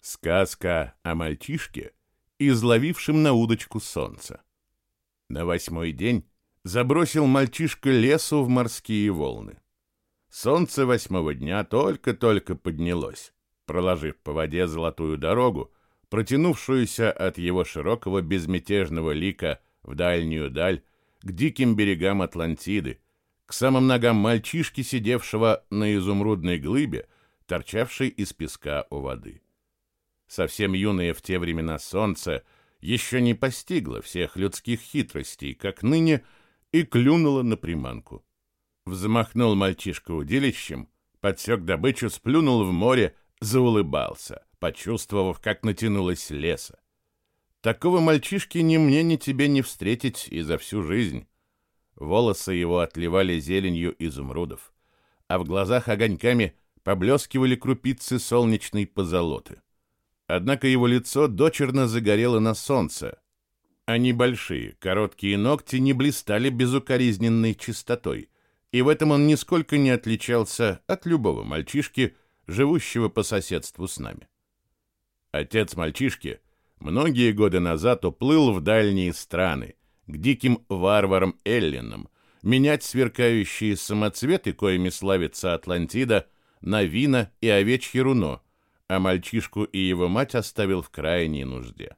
Сказка о мальчишке, изловившем на удочку солнце. На восьмой день забросил мальчишка лесу в морские волны. Солнце восьмого дня только-только поднялось, проложив по воде золотую дорогу, протянувшуюся от его широкого безмятежного лика в дальнюю даль к диким берегам Атлантиды, к самым ногам мальчишки, сидевшего на изумрудной глыбе, торчавшей из песка у воды. Совсем юное в те времена солнце еще не постигло всех людских хитростей, как ныне, и клюнуло на приманку. Взмахнул мальчишка удилищем, подсек добычу, сплюнул в море, заулыбался, почувствовав, как натянулось леса. Такого мальчишки ни мне, ни тебе не встретить и за всю жизнь. Волосы его отливали зеленью изумрудов, а в глазах огоньками поблескивали крупицы солнечной позолоты. Однако его лицо дочерно загорело на солнце, а небольшие, короткие ногти не блистали безукоризненной чистотой, и в этом он нисколько не отличался от любого мальчишки, живущего по соседству с нами. Отец мальчишки многие годы назад уплыл в дальние страны, к диким варварам Эллинам, менять сверкающие самоцветы, коими славится Атлантида, на вина и овечье руно, а мальчишку и его мать оставил в крайней нужде.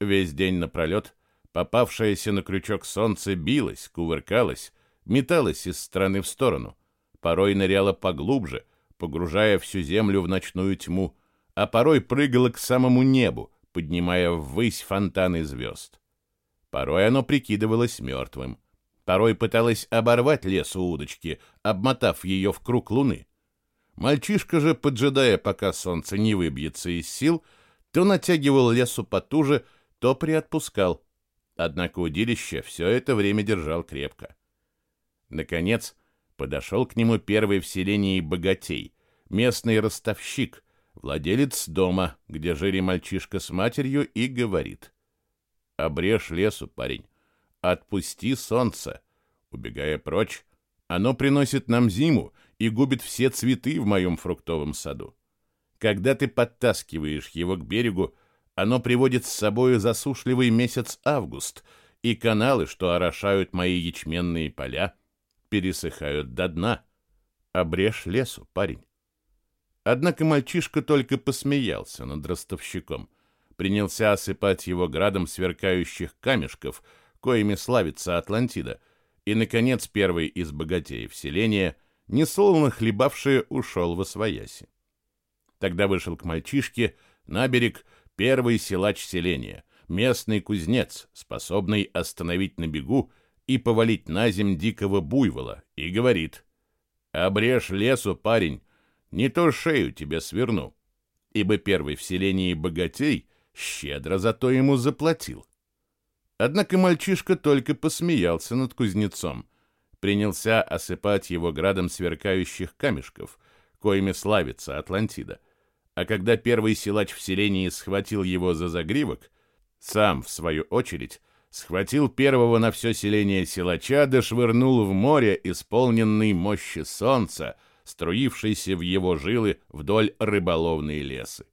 Весь день напролет попавшееся на крючок солнце билось, кувыркалось, металось из стороны в сторону, порой ныряло поглубже, погружая всю землю в ночную тьму, а порой прыгало к самому небу, поднимая ввысь фонтаны звезд. Порой оно прикидывалось мертвым. Порой пыталось оборвать лесу удочки, обмотав ее в круг луны. Мальчишка же, поджидая, пока солнце не выбьется из сил, то натягивал лесу потуже, то приотпускал. Однако удилище все это время держал крепко. Наконец, подошел к нему первый в селении богатей, местный ростовщик, владелец дома, где жили мальчишка с матерью, и говорит. Обрежь лесу, парень. Отпусти солнце. Убегая прочь, оно приносит нам зиму и губит все цветы в моем фруктовом саду. Когда ты подтаскиваешь его к берегу, оно приводит с собой засушливый месяц август, и каналы, что орошают мои ячменные поля, пересыхают до дна. Обрежь лесу, парень. Однако мальчишка только посмеялся над ростовщиком принялся осыпать его градом сверкающих камешков, коими славится Атлантида, и, наконец, первый из богатеев селения, несолоно хлебавший, ушел во свояси. Тогда вышел к мальчишке на берег первый силач селения, местный кузнец, способный остановить на бегу и повалить на земь дикого буйвола, и говорит, «Обрежь лесу, парень, не то шею тебе сверну» ибо первый в селении богатей щедро зато ему заплатил. Однако мальчишка только посмеялся над кузнецом, принялся осыпать его градом сверкающих камешков, коими славится Атлантида. А когда первый силач в селении схватил его за загривок, сам, в свою очередь, схватил первого на все селение силача, да швырнул в море, исполненный мощи солнца, струившейся в его жилы вдоль рыболовной лесы.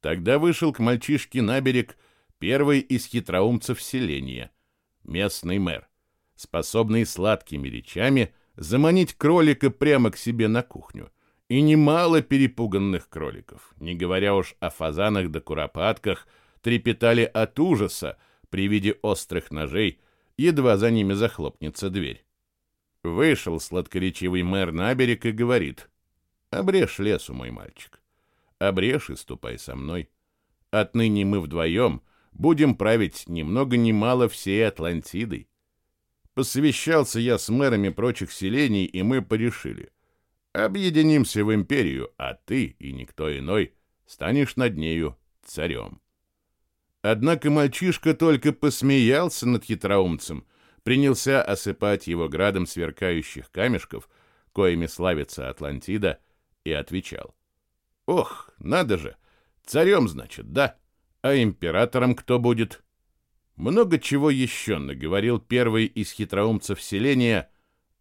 Тогда вышел к мальчишке на берег первый из хитроумцев селения, местный мэр, способный сладкими речами заманить кролика прямо к себе на кухню. И немало перепуганных кроликов, не говоря уж о фазанах да куропатках, трепетали от ужаса при виде острых ножей, едва за ними захлопнется дверь. Вышел сладкоречивый мэр на берег и говорит, «Обрежь лесу, мой мальчик обрежь и ступай со мной. Отныне мы вдвоем будем править ни много ни мало всей Атлантидой. Посовещался я с мэрами прочих селений, и мы порешили. Объединимся в империю, а ты и никто иной станешь над нею царем. Однако мальчишка только посмеялся над хитроумцем, принялся осыпать его градом сверкающих камешков, коими славится Атлантида, и отвечал. Ох, надо же! Царем, значит, да? А императором кто будет? Много чего еще наговорил первый из хитроумцев селения,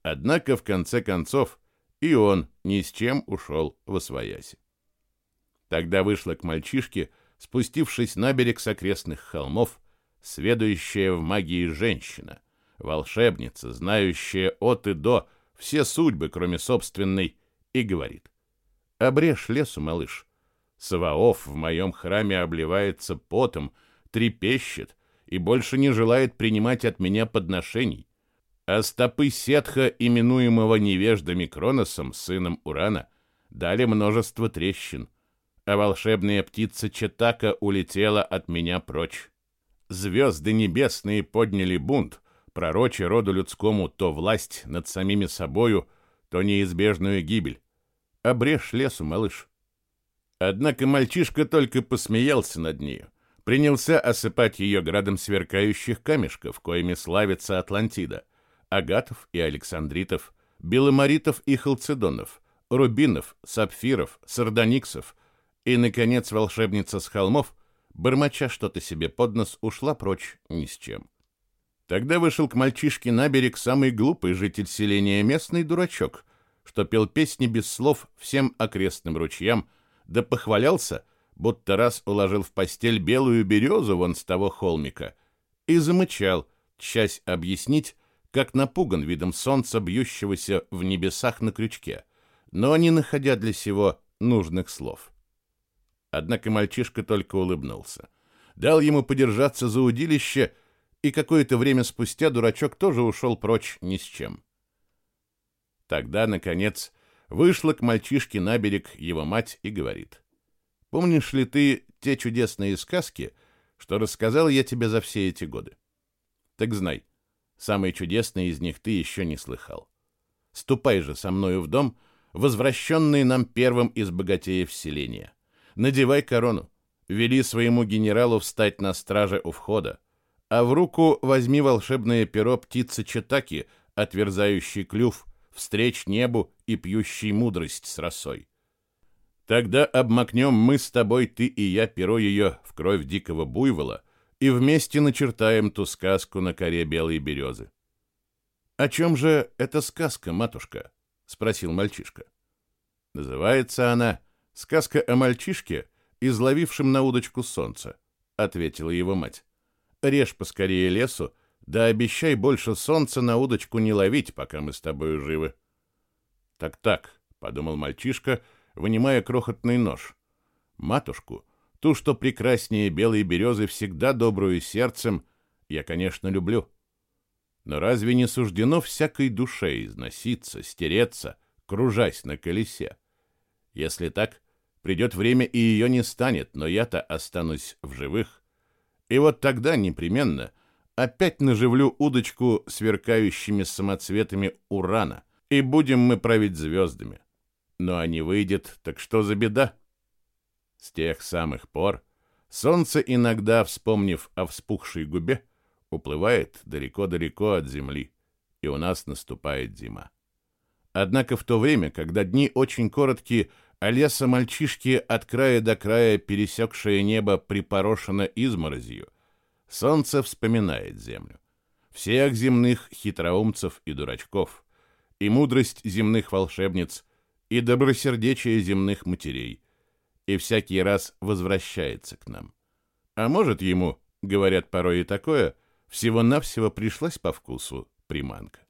однако в конце концов и он ни с чем ушел во свояси. Тогда вышла к мальчишке, спустившись на берег с окрестных холмов, сведущая в магии женщина, волшебница, знающая от и до все судьбы, кроме собственной, и говорит. «Обрежь лесу, малыш. Саваоф в моем храме обливается потом, трепещет и больше не желает принимать от меня подношений. А стопы Сетха, именуемого невеждами Кроносом, сыном Урана, дали множество трещин, а волшебная птица Четака улетела от меня прочь. Звезды небесные подняли бунт, пророча роду людскому то власть над самими собою, то неизбежную гибель. Обрежь лесу, малыш. Однако мальчишка только посмеялся над нею, принялся осыпать ее градом сверкающих камешков, коими славится Атлантида, агатов и александритов, беломоритов и халцедонов, рубинов, сапфиров, сардониксов, и, наконец, волшебница с холмов, бормоча что-то себе под нос, ушла прочь ни с чем. Тогда вышел к мальчишке на берег самый глупый житель селения, местный дурачок, что пел песни без слов всем окрестным ручьям, да похвалялся, будто раз уложил в постель белую березу вон с того холмика, и замычал, часть объяснить, как напуган видом солнца, бьющегося в небесах на крючке, но не находя для сего нужных слов. Однако мальчишка только улыбнулся. Дал ему подержаться за удилище, и какое-то время спустя дурачок тоже ушел прочь ни с чем. Тогда, наконец, вышла к мальчишке на берег его мать и говорит. «Помнишь ли ты те чудесные сказки, что рассказал я тебе за все эти годы? Так знай, самые чудесные из них ты еще не слыхал. Ступай же со мною в дом, возвращенный нам первым из богатеев селения. Надевай корону, вели своему генералу встать на страже у входа, а в руку возьми волшебное перо птицы Читаки, отверзающий клюв, встреч небу и пьющий мудрость с росой. Тогда обмакнем мы с тобой, ты и я, перо ее в кровь дикого буйвола и вместе начертаем ту сказку на коре белой березы. — О чем же эта сказка, матушка? — спросил мальчишка. Называется она «Сказка о мальчишке, изловившем на удочку солнце», — ответила его мать. «Режь поскорее лесу, да обещай больше солнца на удочку не ловить, пока мы с тобой живы. Так-так, подумал мальчишка, вынимая крохотный нож. Матушку, ту, что прекраснее белой березы, всегда добрую сердцем, я, конечно, люблю. Но разве не суждено всякой душе износиться, стереться, кружась на колесе? Если так, придет время, и ее не станет, но я-то останусь в живых. И вот тогда непременно — Опять наживлю удочку сверкающими самоцветами урана, и будем мы править звездами. Но а не выйдет, так что за беда? С тех самых пор солнце иногда, вспомнив о вспухшей губе, уплывает далеко-далеко от земли, и у нас наступает зима. Однако в то время, когда дни очень короткие, а леса мальчишки от края до края пересекшее небо припорошено изморозью, Солнце вспоминает землю. Всех земных хитроумцев и дурачков, и мудрость земных волшебниц, и добросердечие земных матерей, и всякий раз возвращается к нам. А может ему, говорят порой и такое, всего-навсего пришлась по вкусу приманка.